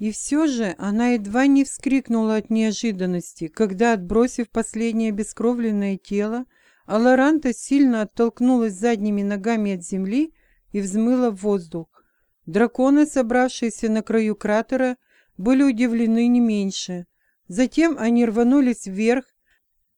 И все же она едва не вскрикнула от неожиданности, когда, отбросив последнее бескровленное тело, Аларанта сильно оттолкнулась задними ногами от земли и взмыла в воздух. Драконы, собравшиеся на краю кратера, были удивлены не меньше. Затем они рванулись вверх.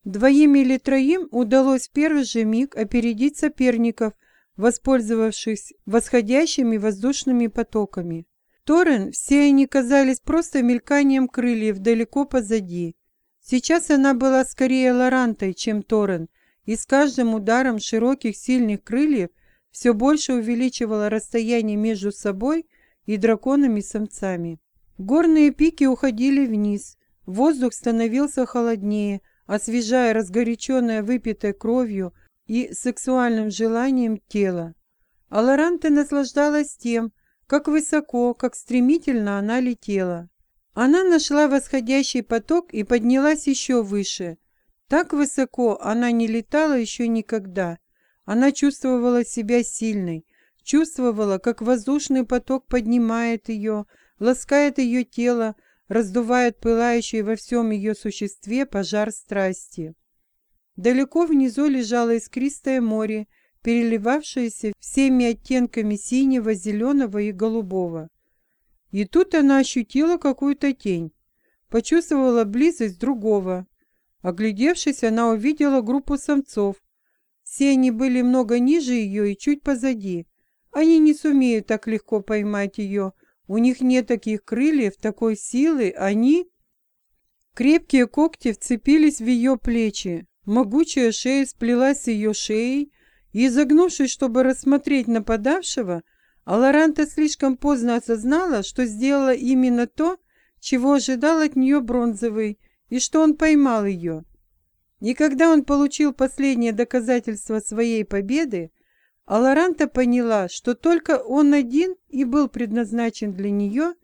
Двоим или троим удалось в первый же миг опередить соперников, воспользовавшись восходящими воздушными потоками. Торрен, все они казались просто мельканием крыльев далеко позади. Сейчас она была скорее Лорантой, чем Торрен, и с каждым ударом широких сильных крыльев все больше увеличивала расстояние между собой и драконами-самцами. Горные пики уходили вниз, воздух становился холоднее, освежая разгоряченное выпитой кровью и сексуальным желанием тело. А Лоранта наслаждалась тем, как высоко, как стремительно она летела. Она нашла восходящий поток и поднялась еще выше. Так высоко она не летала еще никогда. Она чувствовала себя сильной, чувствовала, как воздушный поток поднимает ее, ласкает ее тело, раздувает пылающий во всем ее существе пожар страсти. Далеко внизу лежало искристое море, переливавшаяся всеми оттенками синего, зеленого и голубого. И тут она ощутила какую-то тень, почувствовала близость другого. Оглядевшись, она увидела группу самцов. Все они были много ниже ее и чуть позади. Они не сумеют так легко поймать ее. У них нет таких крыльев, такой силы. Они... Крепкие когти вцепились в ее плечи. Могучая шея сплелась с ее шеей, и, изогнувшись, чтобы рассмотреть нападавшего, Аларанта слишком поздно осознала, что сделала именно то, чего ожидал от нее Бронзовый, и что он поймал ее. И когда он получил последнее доказательство своей победы, Аларанта поняла, что только он один и был предназначен для нее,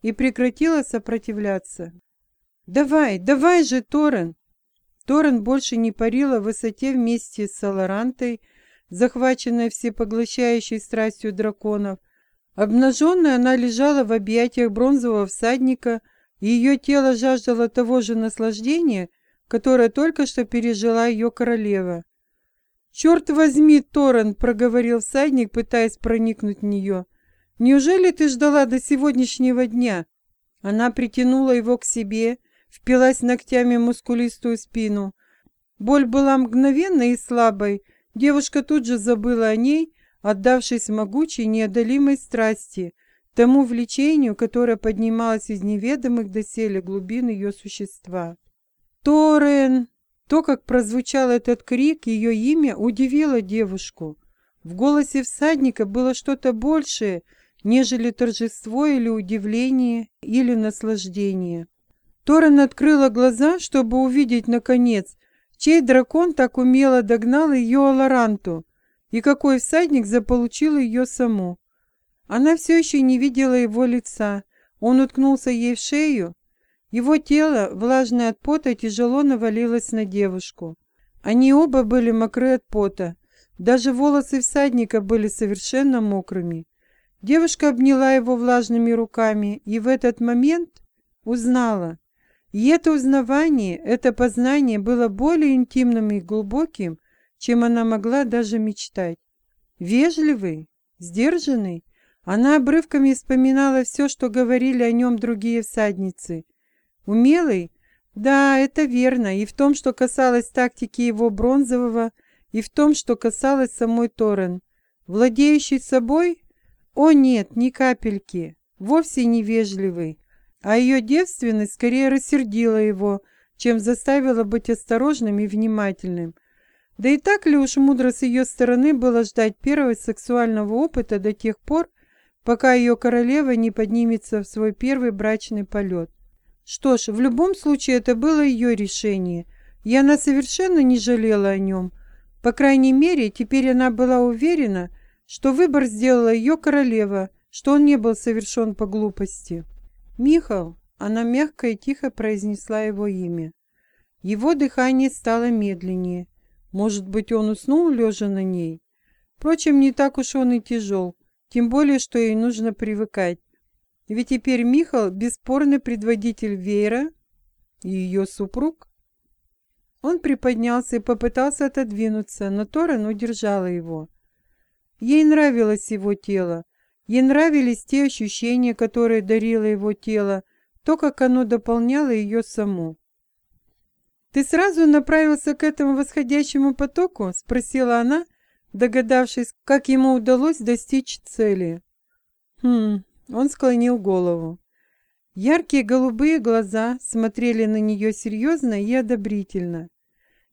и прекратила сопротивляться. «Давай, давай же, Торрен!» Торрен больше не парила в высоте вместе с Аларантой, захваченная всепоглощающей страстью драконов. Обнаженная она лежала в объятиях бронзового всадника, и ее тело жаждало того же наслаждения, которое только что пережила ее королева. «Черт возьми, Торрен!» — проговорил всадник, пытаясь проникнуть в нее. «Неужели ты ждала до сегодняшнего дня?» Она притянула его к себе, впилась ногтями в мускулистую спину. Боль была мгновенной и слабой, Девушка тут же забыла о ней, отдавшись могучей неодолимой страсти, тому влечению, которое поднималось из неведомых доселе глубин ее существа. «Торрен!» То, как прозвучал этот крик, ее имя удивило девушку. В голосе всадника было что-то большее, нежели торжество или удивление, или наслаждение. Торрен открыла глаза, чтобы увидеть, наконец, чей дракон так умело догнал ее Аларанту, и какой всадник заполучил ее саму. Она все еще не видела его лица. Он уткнулся ей в шею. Его тело, влажное от пота, тяжело навалилось на девушку. Они оба были мокры от пота. Даже волосы всадника были совершенно мокрыми. Девушка обняла его влажными руками и в этот момент узнала. И это узнавание, это познание было более интимным и глубоким, чем она могла даже мечтать. Вежливый, сдержанный, она обрывками вспоминала все, что говорили о нем другие всадницы. Умелый? Да, это верно, и в том, что касалось тактики его бронзового, и в том, что касалось самой Торрен. Владеющий собой? О нет, ни капельки. Вовсе не вежливый, а ее девственность скорее рассердила его, чем заставила быть осторожным и внимательным. Да и так ли уж мудро с ее стороны было ждать первого сексуального опыта до тех пор, пока ее королева не поднимется в свой первый брачный полет. Что ж, в любом случае это было ее решение, и она совершенно не жалела о нем. По крайней мере, теперь она была уверена, что выбор сделала ее королева, что он не был совершен по глупости. «Михал!» — она мягко и тихо произнесла его имя. Его дыхание стало медленнее. Может быть, он уснул, лежа на ней? Впрочем, не так уж он и тяжел, тем более, что ей нужно привыкать. Ведь теперь Михал – бесспорный предводитель Вейра и ее супруг. Он приподнялся и попытался отодвинуться, но Торрен удержала его. Ей нравилось его тело, ей нравились те ощущения, которые дарило его тело, то, как оно дополняло ее саму. «Ты сразу направился к этому восходящему потоку?» — спросила она, догадавшись, как ему удалось достичь цели. «Хм...» — он склонил голову. Яркие голубые глаза смотрели на нее серьезно и одобрительно.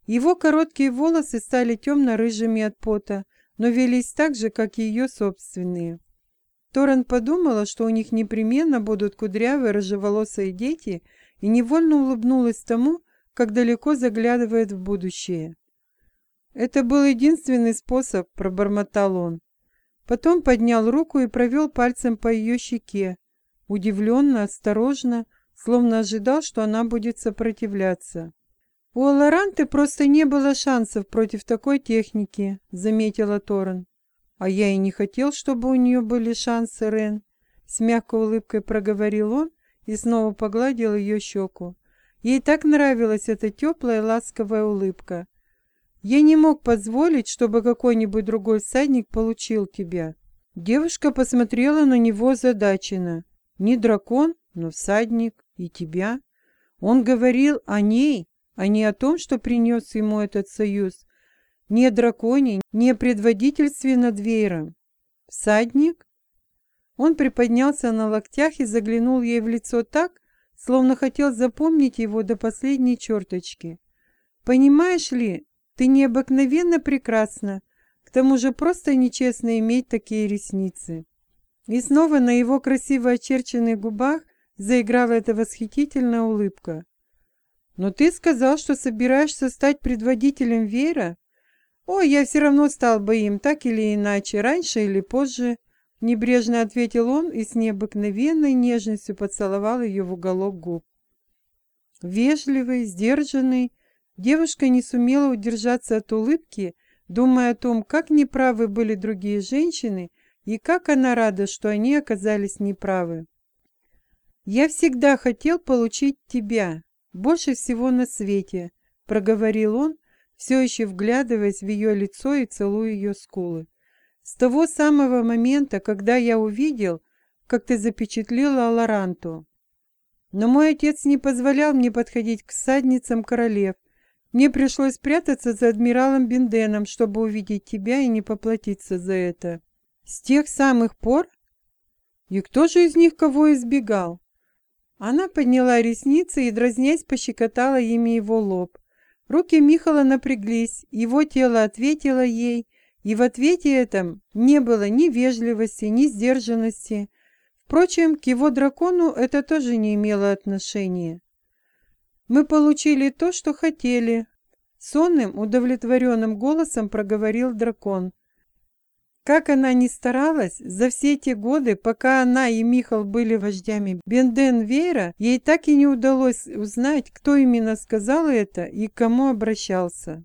Его короткие волосы стали темно-рыжими от пота, но велись так же, как и ее собственные. Торрен подумала, что у них непременно будут кудрявые рыжеволосые дети, и невольно улыбнулась тому, как далеко заглядывает в будущее. «Это был единственный способ», — пробормотал он. Потом поднял руку и провел пальцем по ее щеке, удивленно, осторожно, словно ожидал, что она будет сопротивляться. «У Аларанты просто не было шансов против такой техники», — заметила Торрен. «А я и не хотел, чтобы у нее были шансы, Рен», — с мягкой улыбкой проговорил он и снова погладил ее щеку. Ей так нравилась эта теплая ласковая улыбка. «Я не мог позволить, чтобы какой-нибудь другой всадник получил тебя». Девушка посмотрела на него задаченно. «Не дракон, но всадник. И тебя». Он говорил о ней, а не о том, что принес ему этот союз. Не о не о предводительстве. «Всадник?» Он приподнялся на локтях и заглянул ей в лицо так, словно хотел запомнить его до последней черточки. «Понимаешь ли, ты необыкновенно прекрасна, к тому же просто нечестно иметь такие ресницы». И снова на его красиво очерченных губах заиграла эта восхитительная улыбка. «Но ты сказал, что собираешься стать предводителем Вера?» «О, я все равно стал бы им, так или иначе, раньше или позже». Небрежно ответил он и с необыкновенной нежностью поцеловал ее в уголок губ. Вежливый, сдержанный, девушка не сумела удержаться от улыбки, думая о том, как неправы были другие женщины и как она рада, что они оказались неправы. «Я всегда хотел получить тебя, больше всего на свете», — проговорил он, все еще вглядываясь в ее лицо и целуя ее скулы. С того самого момента, когда я увидел, как ты запечатлела Лоранту. Но мой отец не позволял мне подходить к садницам королев. Мне пришлось прятаться за адмиралом Бенденом, чтобы увидеть тебя и не поплатиться за это. С тех самых пор? И кто же из них кого избегал? Она подняла ресницы и, дразнясь, пощекотала ими его лоб. Руки Михала напряглись, его тело ответило ей — и в ответе этом не было ни вежливости, ни сдержанности. Впрочем, к его дракону это тоже не имело отношения. «Мы получили то, что хотели», — сонным, удовлетворенным голосом проговорил дракон. Как она ни старалась, за все те годы, пока она и Михал были вождями Бенден Вейра, ей так и не удалось узнать, кто именно сказал это и к кому обращался.